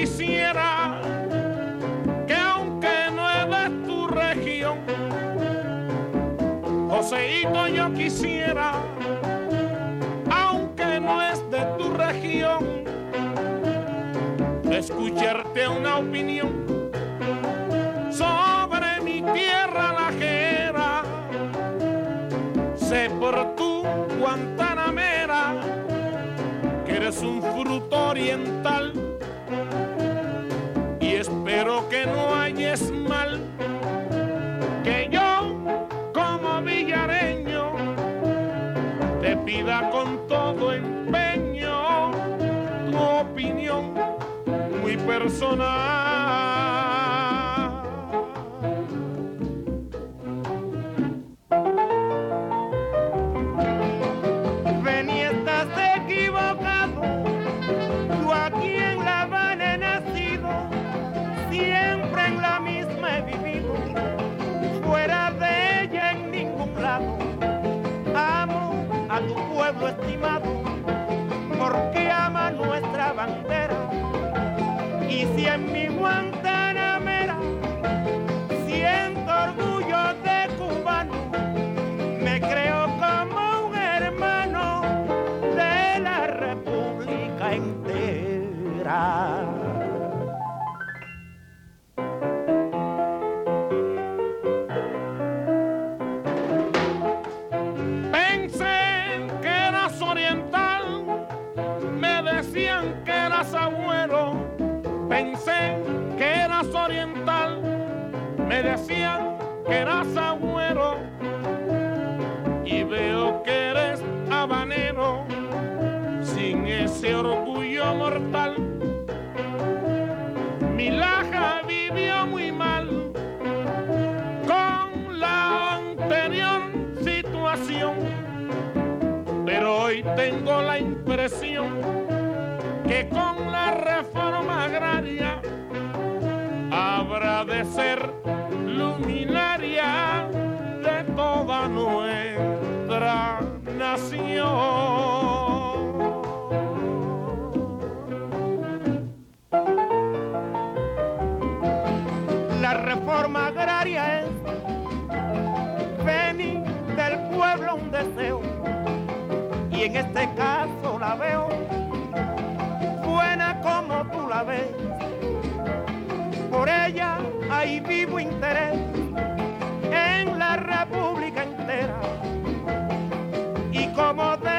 quisiera que aunque no es de tu región, Joseito yo quisiera, aunque no es de tu región, escucharte una opinión sobre mi tierra lajera. Sé por tu Guantanamera que eres un fruto oriental y espero que no hayes mal que yo como villareño te pida con todo empeño tu opinión muy personal. A tu pueblo estimado, porque ama nuestra bandera. Y si en mi Guantanamera Pensé que eras oriental, me decían que eras agüero. Y veo que eres habanero, sin ese orgullo mortal. Mi laja vivió muy mal con la anterior situación. Pero hoy tengo la impresión que con Reforma agraria es venir del pueblo un deseo. Y en este caso la veo buena como tú la ves. Por ella hay vivo interés en la república entera. Y como de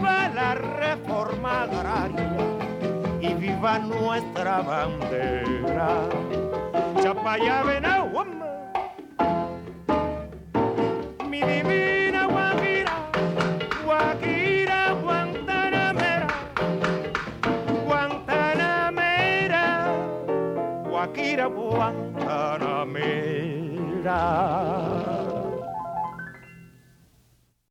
viva la reforma agraria y viva nuestra bandera. Chapaya Benahuamba, mi divina Guajira, Guajira Guantanamera, Guantanamera, Guajira Guantanamera.